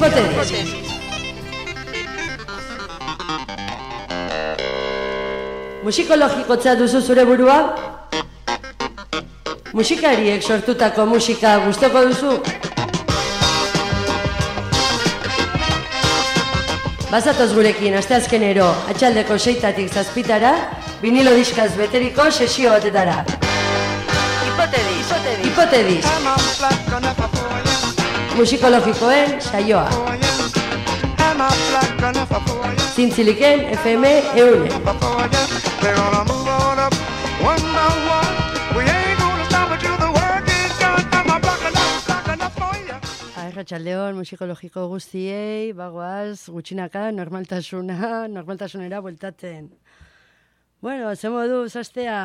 Hipótesis. Musikologikotza duzu zure burua? Musikariek sortutako musika gustoko duzu? Bazatoz gurekin, asteazkenero, atxaldeko seitatik zazpitara, vinilo diskaz beteriko sesio batetara. Hipotedis, hipotedis. Hipotedis musikologikoen saioa. Zintziliken FM eunen. Ba, Arratxaldeon, musikologiko guztiei, bagoaz, gutxinaka, normaltasuna, normaltasunera bueltatzen. Bueno, zen modu, zastea,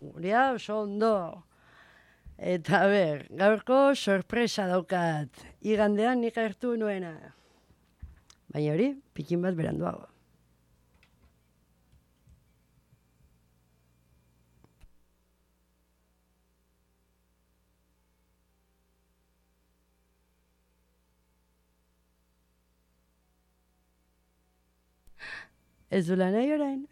gurea oso ondo, Eta ber, gaurko sorpresa daukat. Igandean nik hartu nuena. Baina hori, pikin bat beranduago. Ez du lan nahi orain.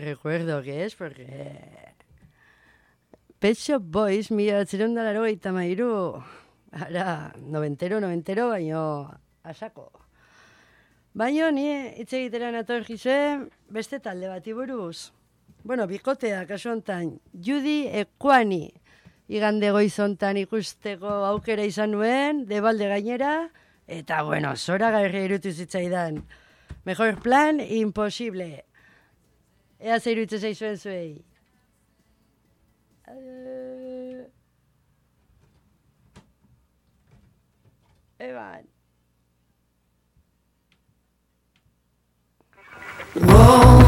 Recuerdo que es porque... Pet Shop Boys, mila batzerun da laro gaita mairu, ara, noventero, noventero, baino, asako. Baino, ni hitz egitera nator gise, beste talde bati buruz. Bueno, bikotea, kasu hontan, Judy Ekuani, igande goizontan ikusteko aukera izan nuen, debalde gainera, eta, bueno, zora garri irutu zitzaidan. Mejor plan, imposible. Ea zeiruitze zaizuen zuei. Eban. Whoa.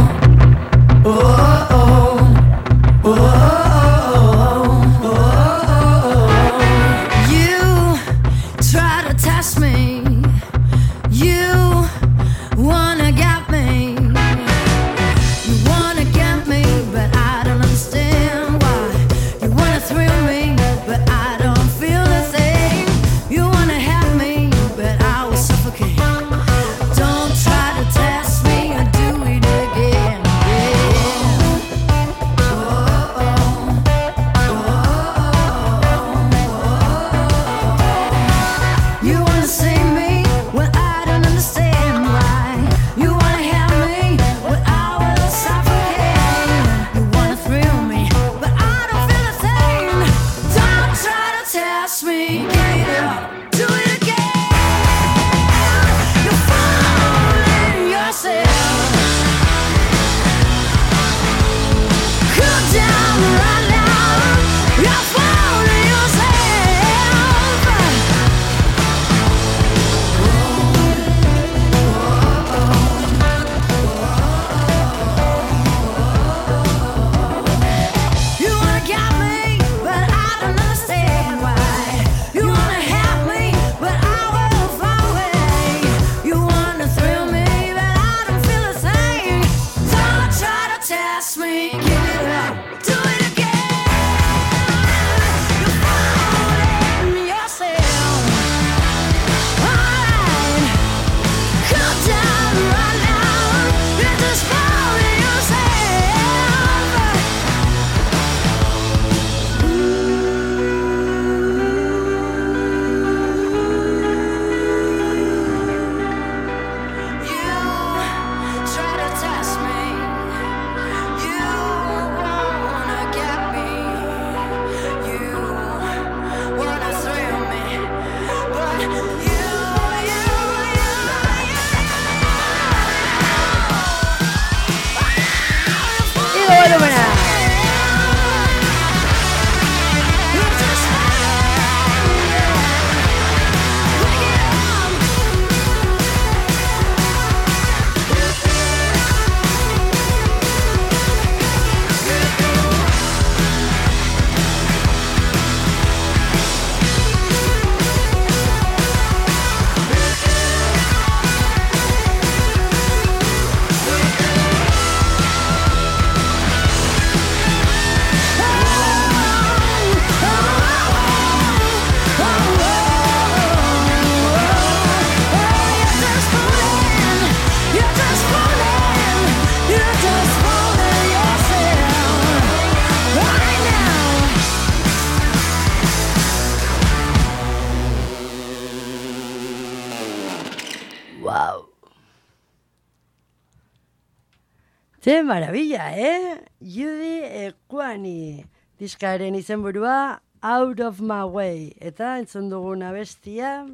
Maravilla, eh? Judy Ekuani. Diskaren izenburua Out of My Way. Eta entzun duguna bestia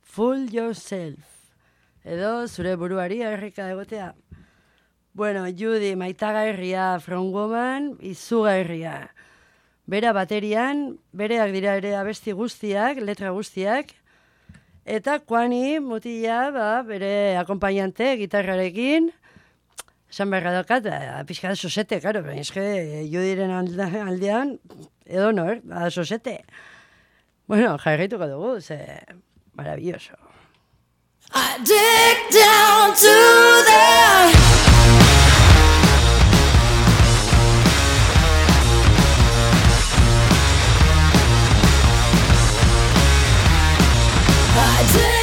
Fool Yourself. Edo zure buruari errika egotea. Bueno, Judy maitagarria from woman, izugarria. Bera baterian, bereak dira ere abesti guztiak, letra guztiak, Eta kuani mutila, ba, bere akompainante, gitarrarekin, San behar dakat, ba, pixka da sosete, gara, baina eske eh, judiren aldean, edo no, er, da ba, sosete. Bueno, jarrituko dugu, ze, maravilloso. I dig down to the I dig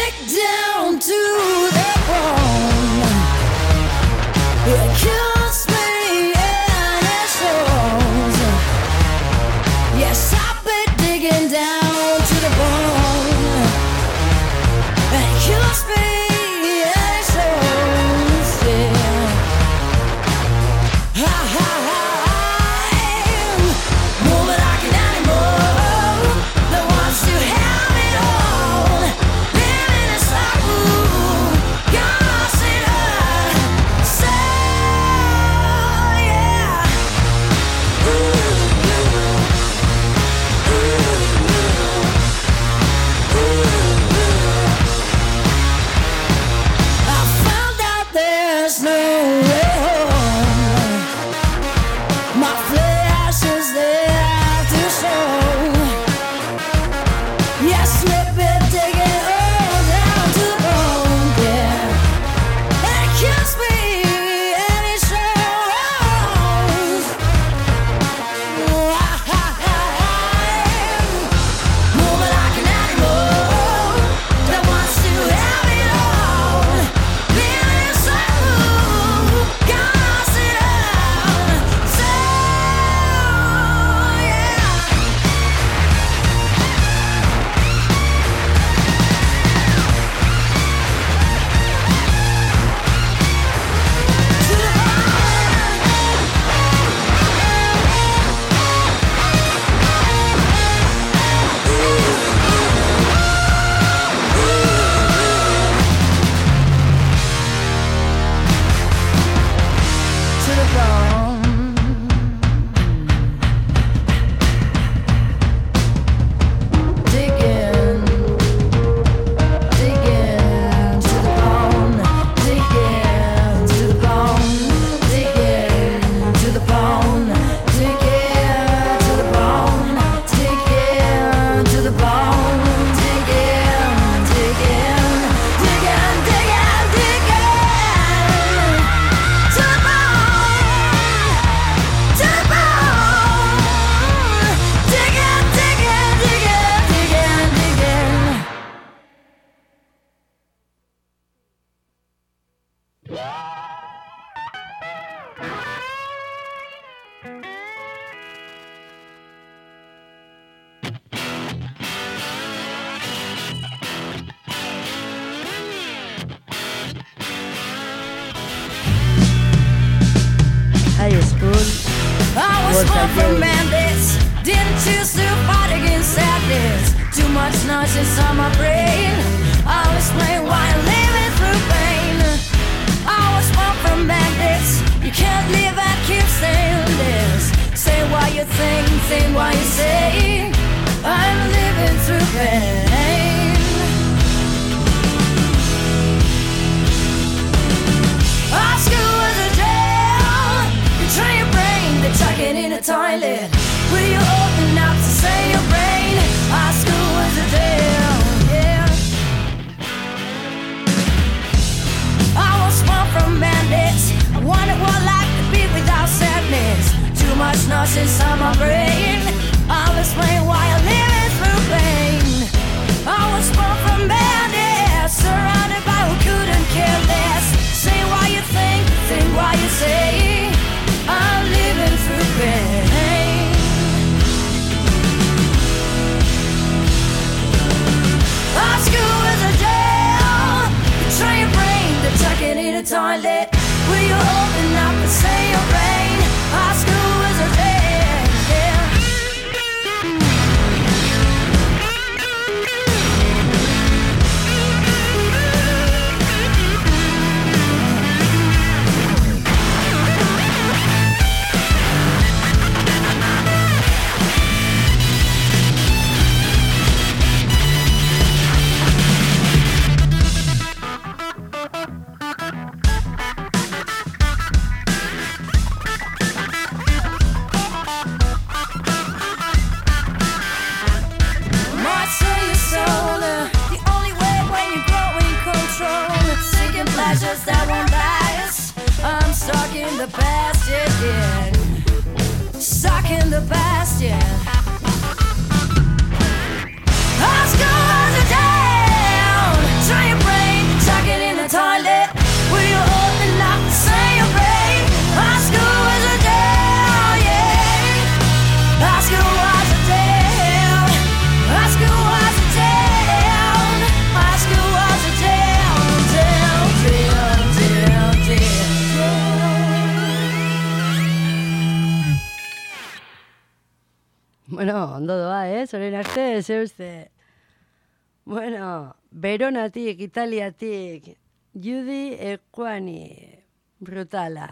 Beronatik, Italiatik, Judy Ekuani, brutala.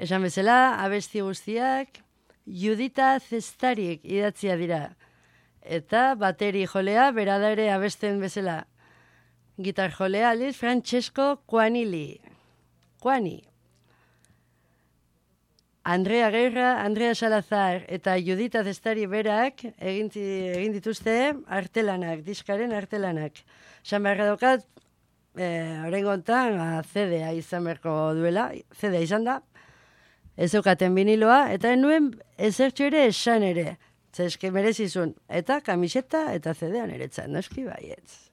Esan bezala, abesti guztiak, Judita Zestariek idatzia dira. Eta bateri jolea, berada ere abesten bezala. Gitar jolea, aliz, Francesco Kuanili. Kuani. Andrea Gerra, Andrea Salazar eta Judita Zestari berak eginti, egin dituzte artelanak, diskaren artelanak. San beharra daukat, horren e, gontan, CDA izan berko duela, CDA izan da, ez eukaten biniloa, eta nuen ezertxo ere esan ere, zeske merezizun, eta kamiseta eta CDA niretzat, noski baietz.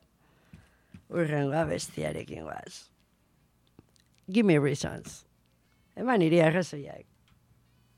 Urrengoa bestiarekin guaz. Give me reasons. Eman iri arrazoiak.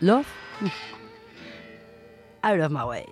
Love? Hmm. Out of my way.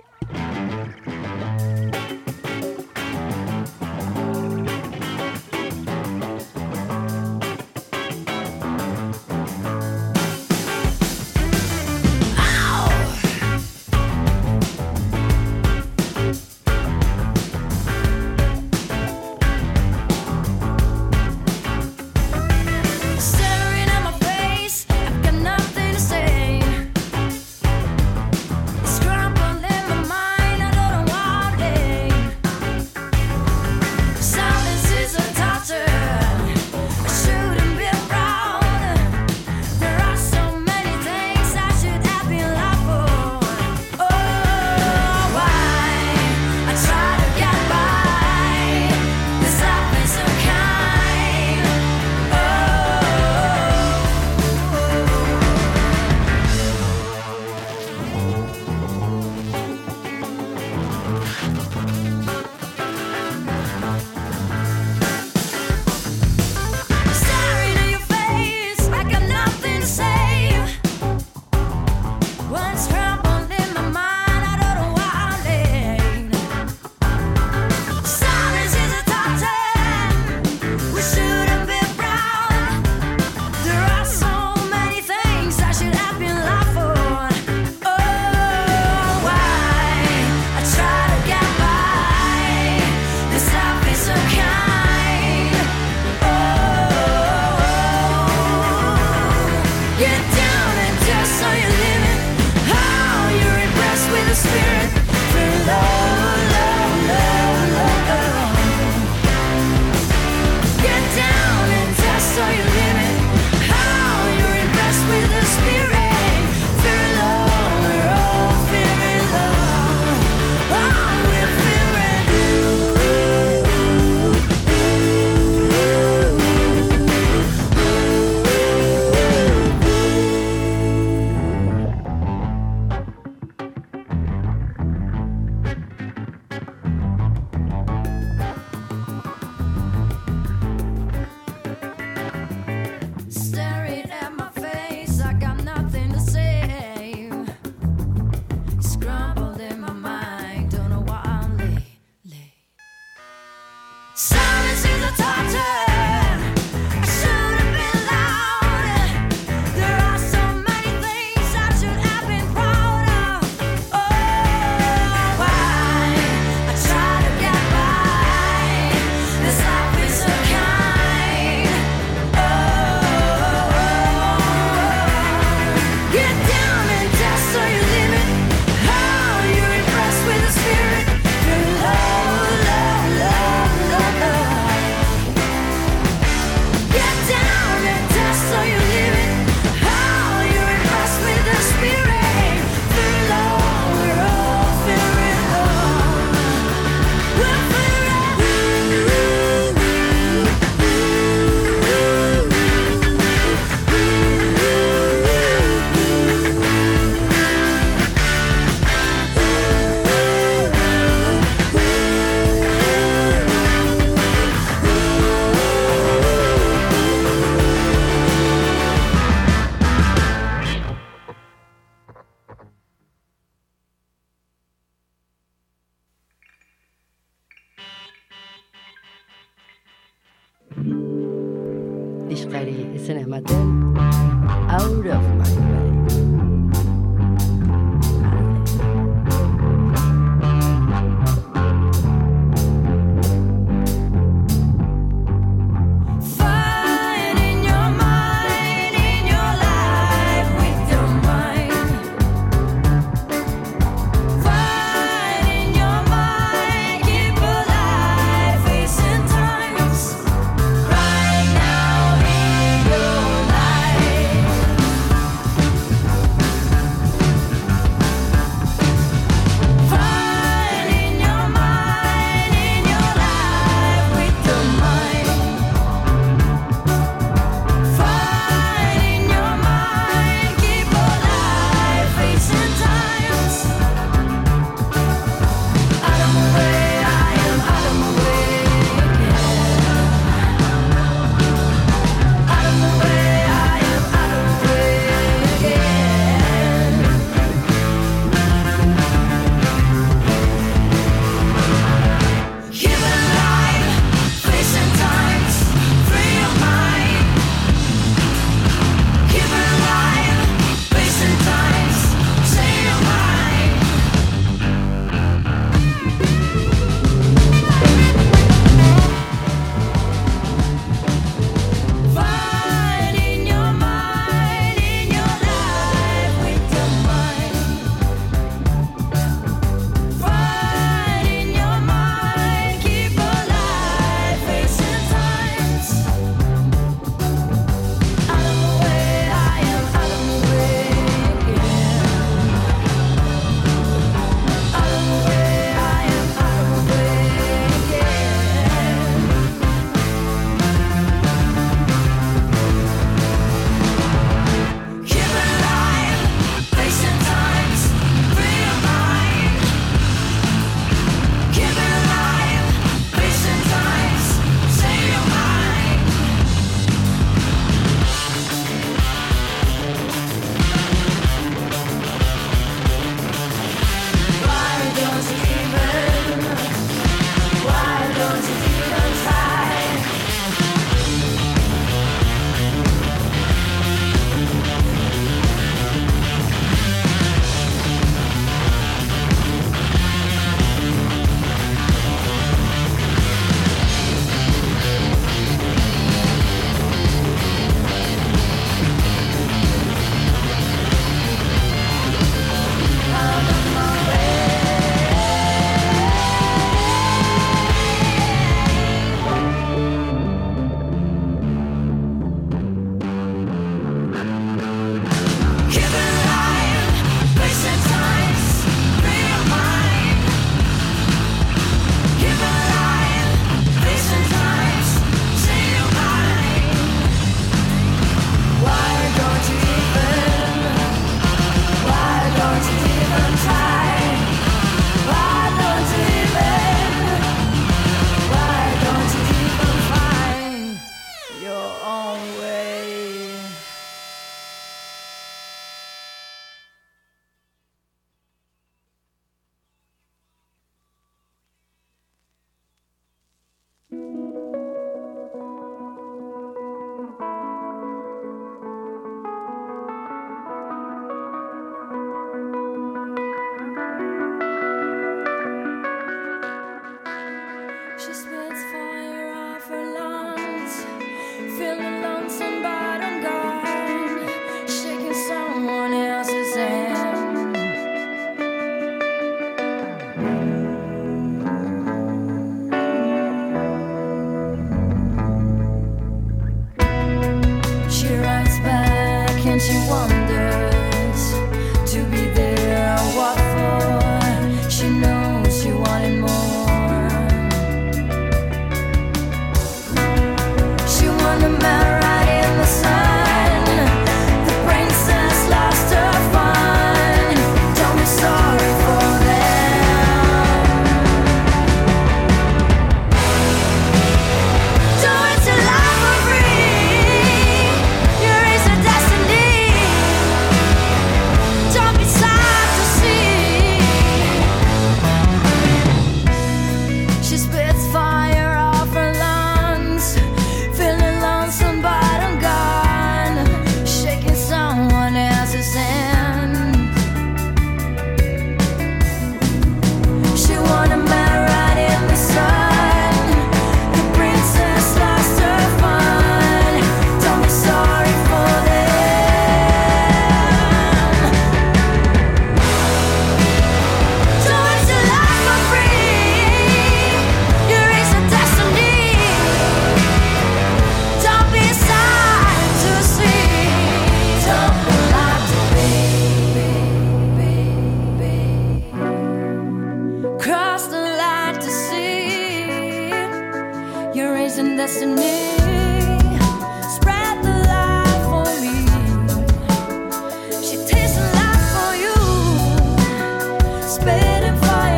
spitting fire.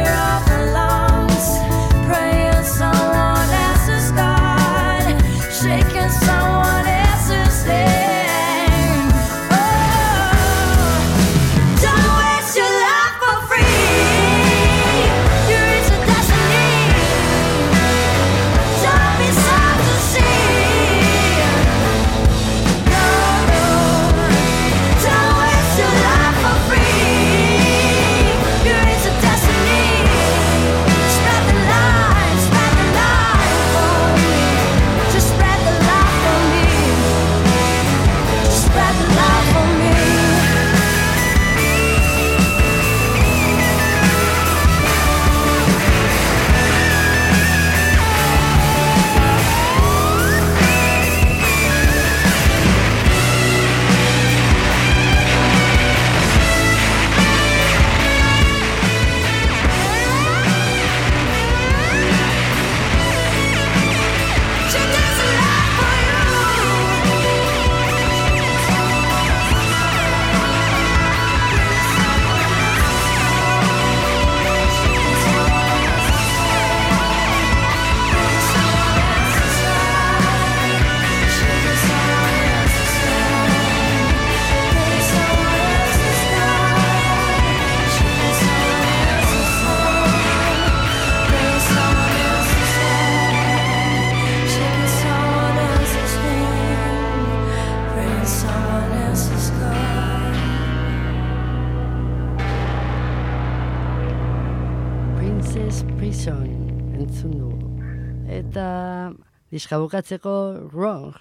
pixka bukatzeko wrong.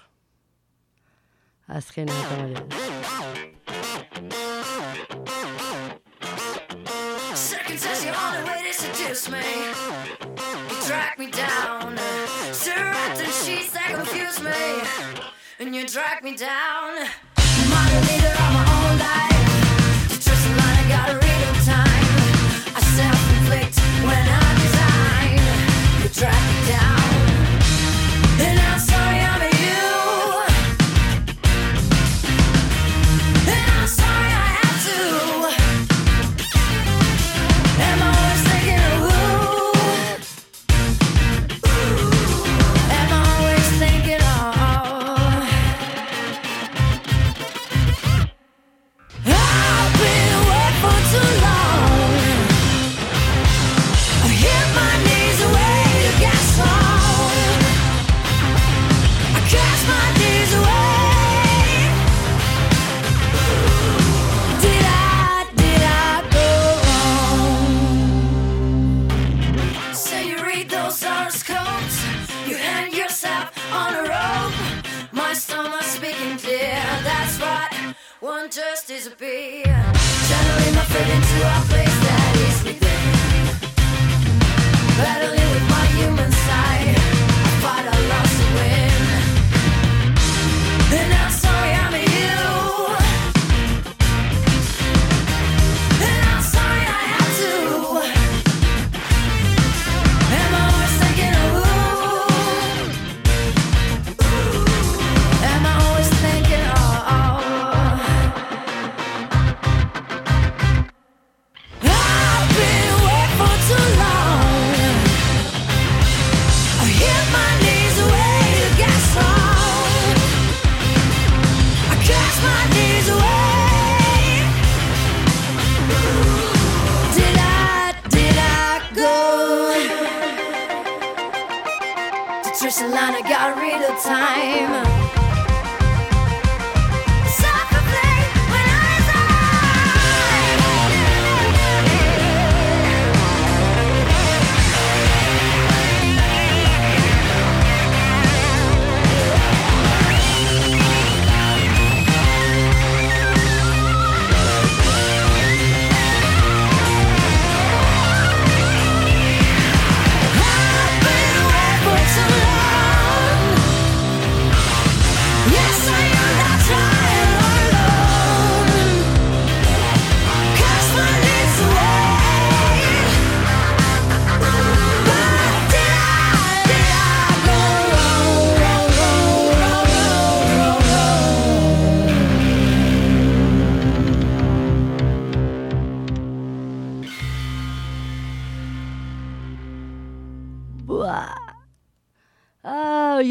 Azken honetan And you drag me down. I'm on the leader of my own life. To trust the line, I gotta reach. just disappear. Channeling my feelings to a place. Patricia Line, I got rid of time.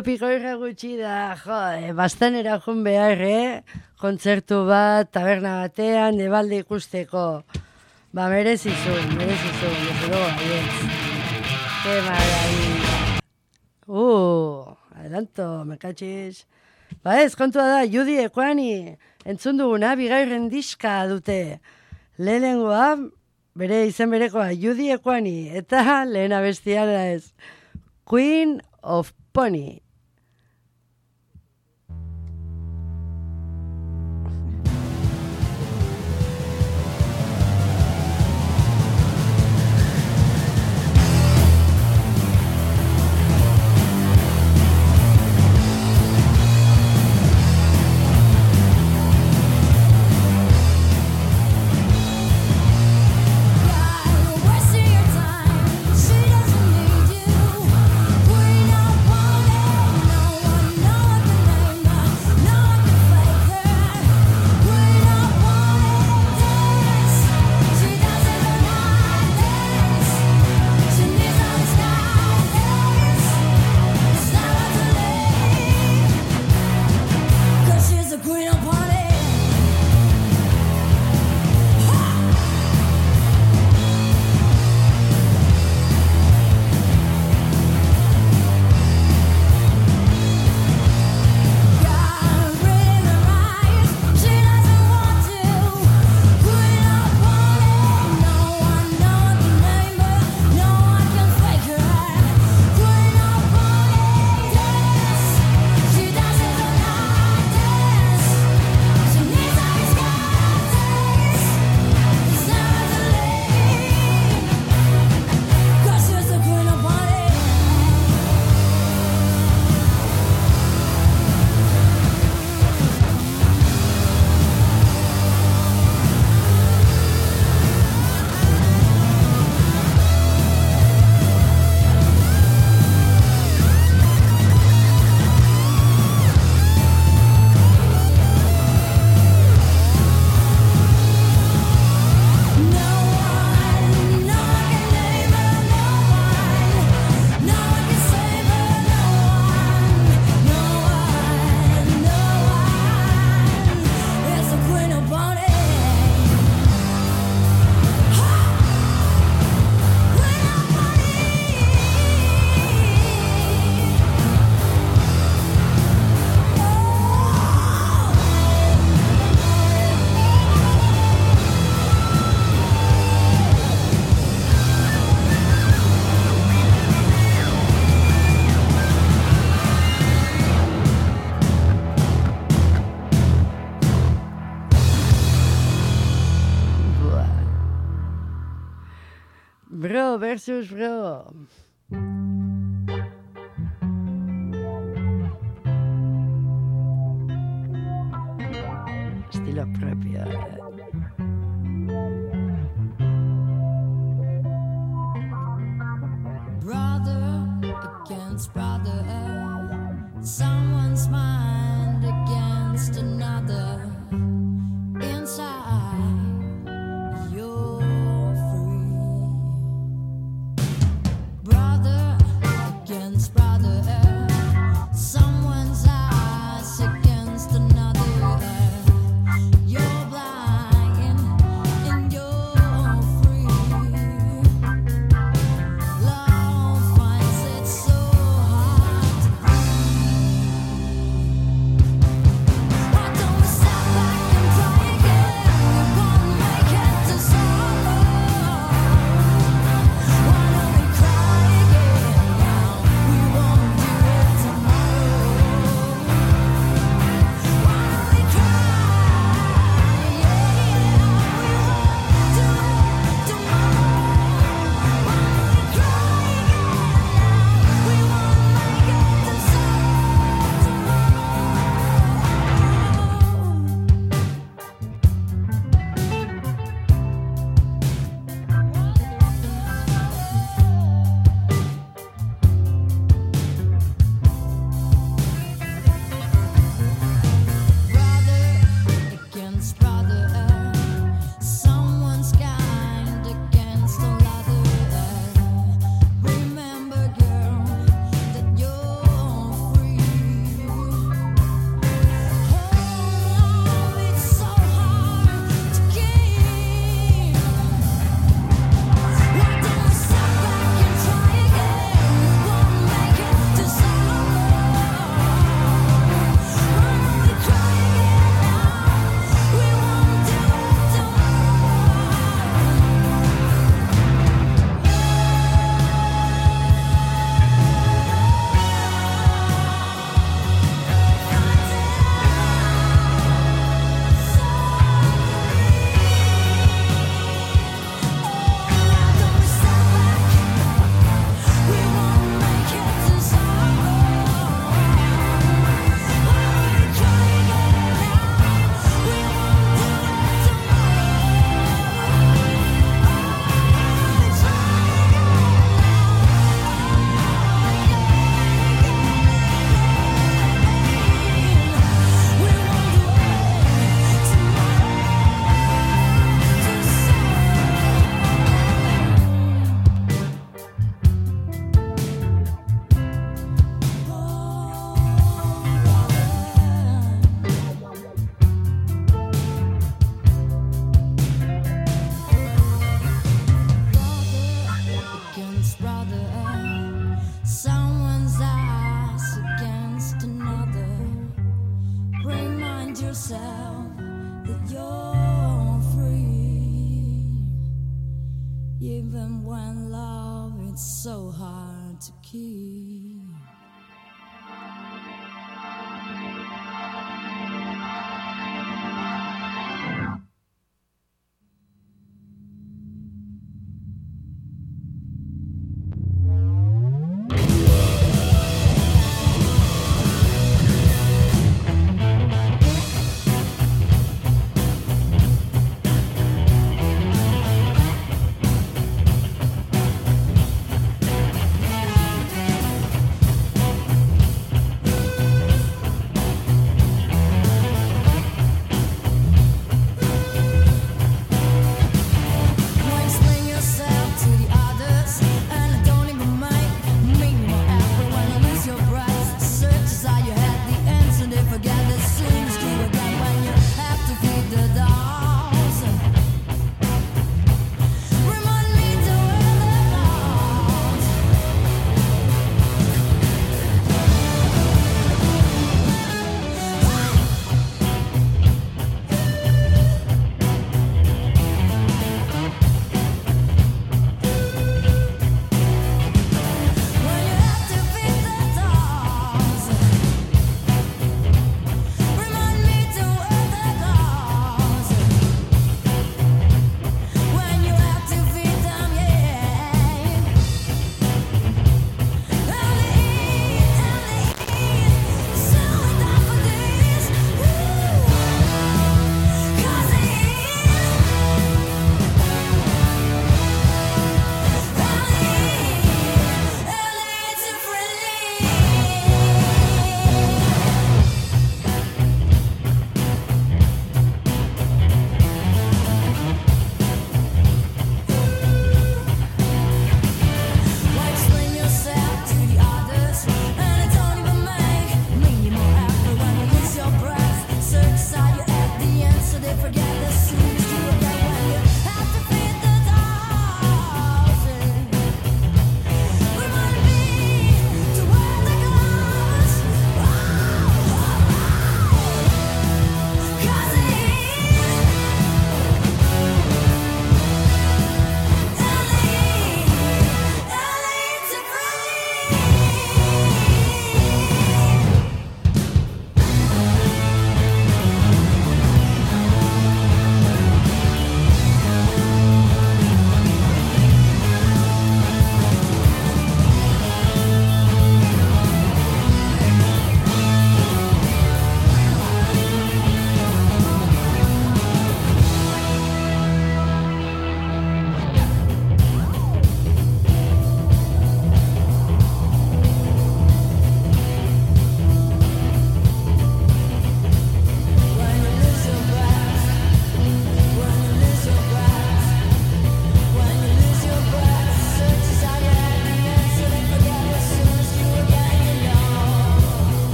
Gero pikoira gutxi da, jo, eh, e, bastanera jun behar, eh? kontzertu bat, taberna batean, ebalde ikusteko. Ba, merezizu, merezizu, merezizu, aietz. Ke maravilla. Uh, adelanto, mekatxiz. Ba ez, kontua da, Judi Ekoani, entzun duguna, bigarren diska dute. Lehenengoa, bere izen berekoa, Judi Ekoani, eta lehena bestiara ez. Queen of Pony. Frau versus Frau. Estilo propio. Brother against brother, someone's mind against another inside.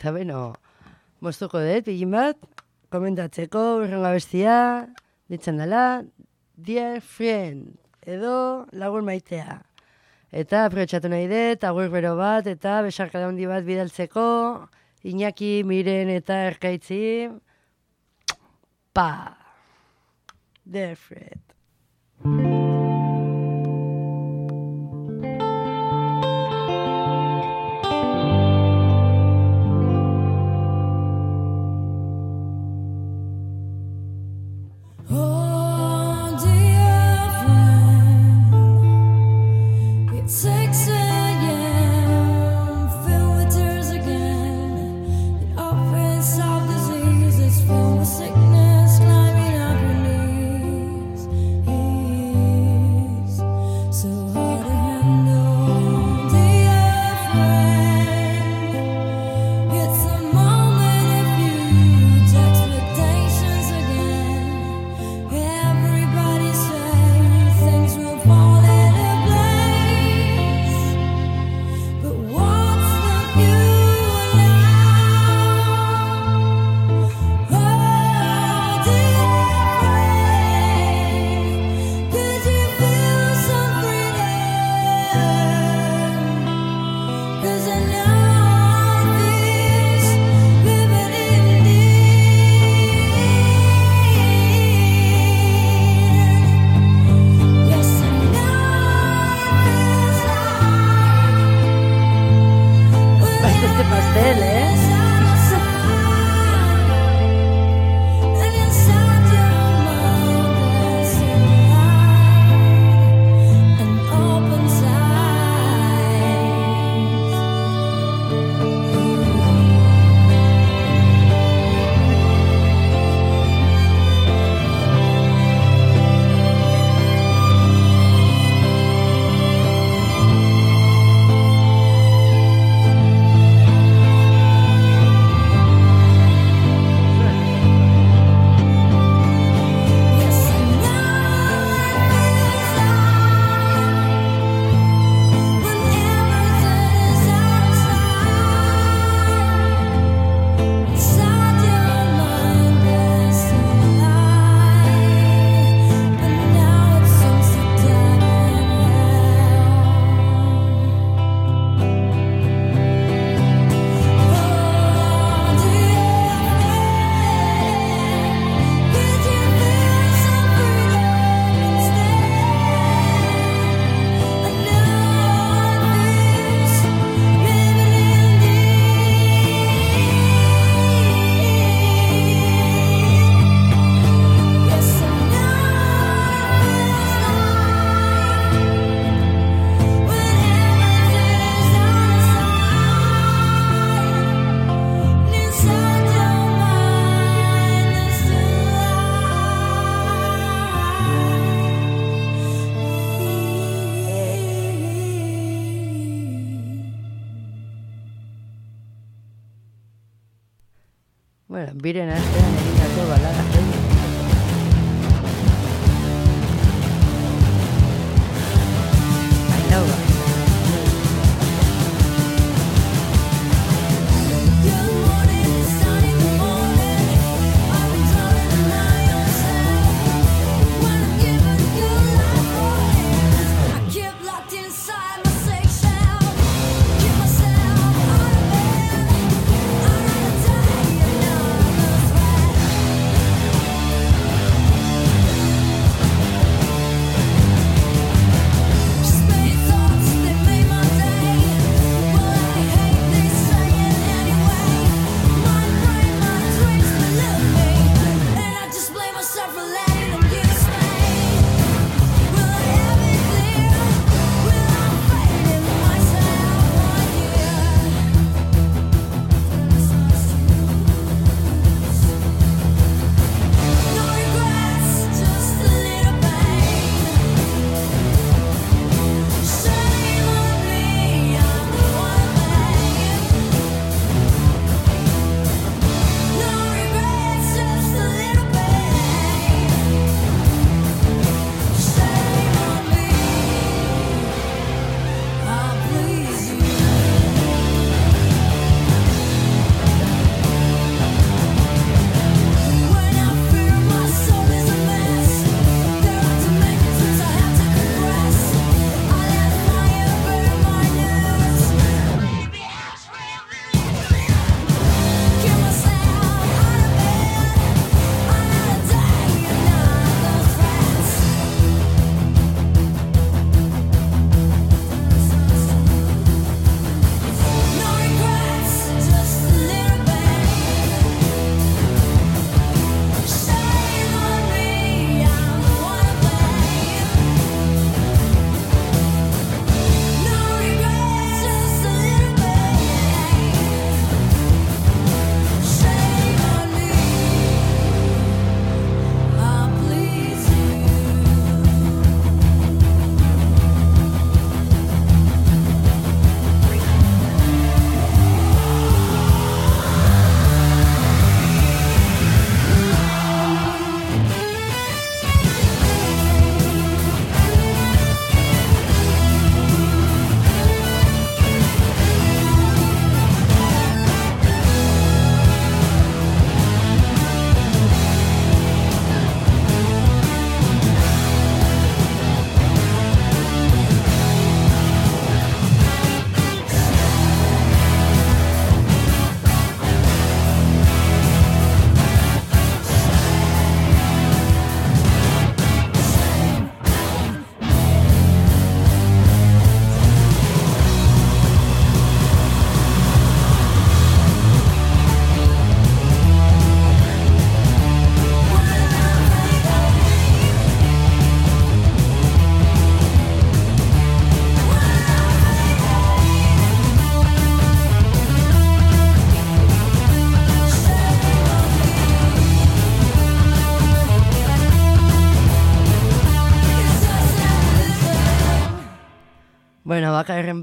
eta beno, moztuko dut, egin bat, komentatzeko, urrenga bestia, ditzen dela, dear friend, edo lagun maitea. Eta aprobetsatu nahi dut, agur bero bat, eta besarkada handi bat bidaltzeko, Iñaki, Miren eta Erkaitzi, pa, dear friend.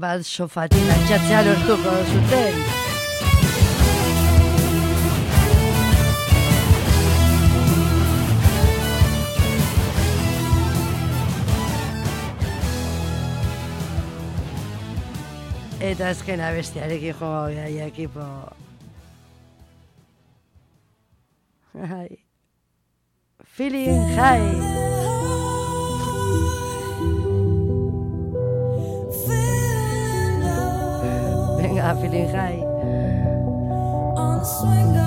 Bat sofatik altxatzea lortuko zuten. Eta azken abestiarekin jo gai ekipo. Ai. Feeling high. Venga, feeling high.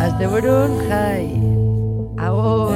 Azte burun, high. Agur.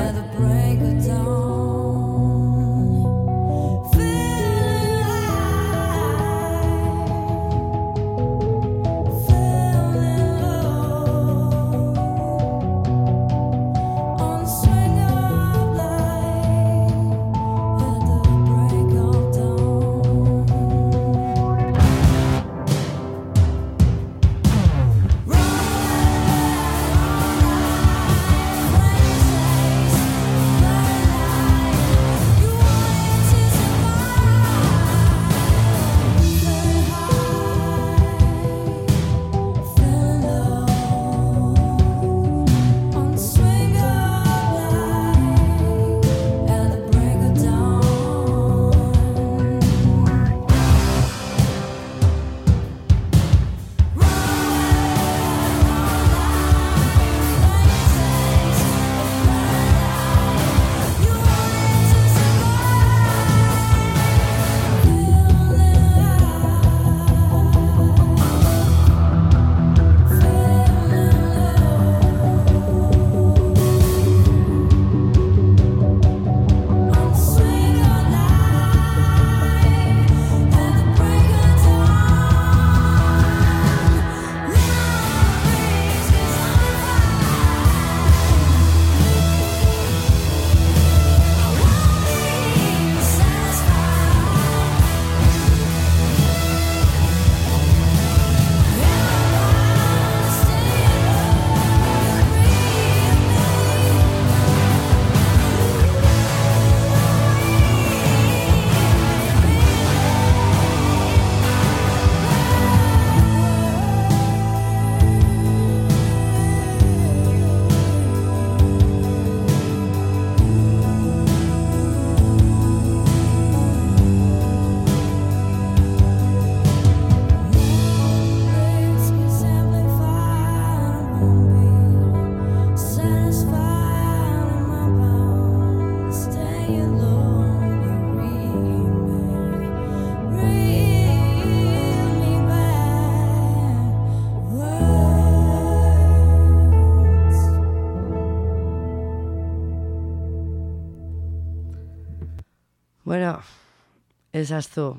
Ezaztu.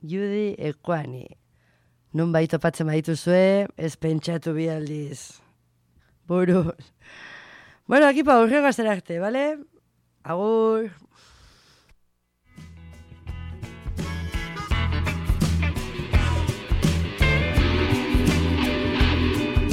Judy Ekuani. Nun bai topatzen badituzue, ez pentsatu bi aldiz. Buruz. Bueno, ekipa, urrengo astera arte, bale? Agur.